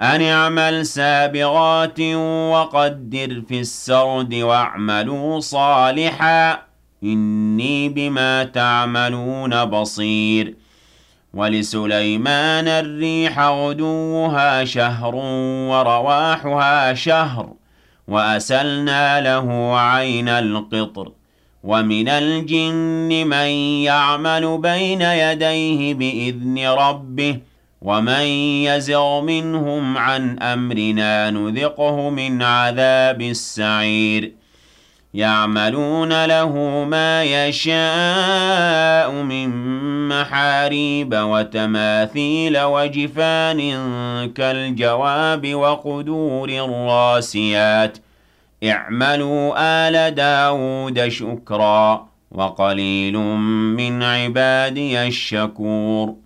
أن اعمل سابغات وقدر في السرد واعملوا صالحا. إني بما تعملون بصير. ولسليمان الريح غدوها شهر ورواحها شهر. وأسلنا له عين القطر. ومن الجن من يعمل بين يديه بإذن ربه. ومن يزغ منهم عن أمرنا نذقه من عذاب السعير يعملون له ما يشاء من محاريب وتماثيل وجفان كالجواب وقدور الراسيات اعملوا آل داود شكرا وقليل من عبادي الشكور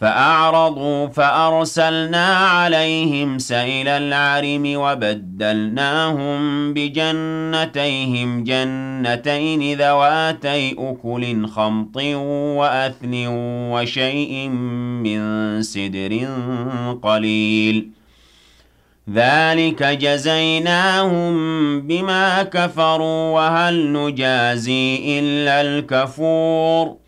فأعرضوا فأرسلنا عليهم سيل العرم وبدلناهم بجنتيهم جنتين ذواتي أكل خمط وأثل وشيء من سدر قليل. ذلك جزيناهم بما كفروا وهل نجازي إلا الكفور.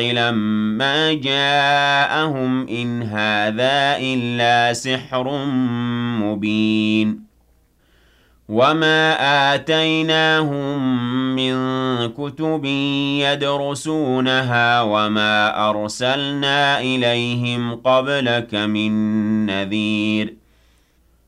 لَمَّا جَاءَهُمْ إِنْ هَٰذَا إِلَّا سِحْرٌ مُّبِينٌ. وَمَا آتَيْنَاهُم مِّن كُتُبٍ يَدْرُسُونَهَا وَمَا أَرْسَلْنَا إِلَيْهِمْ قَبْلَكَ مِن نَّذِيرٍ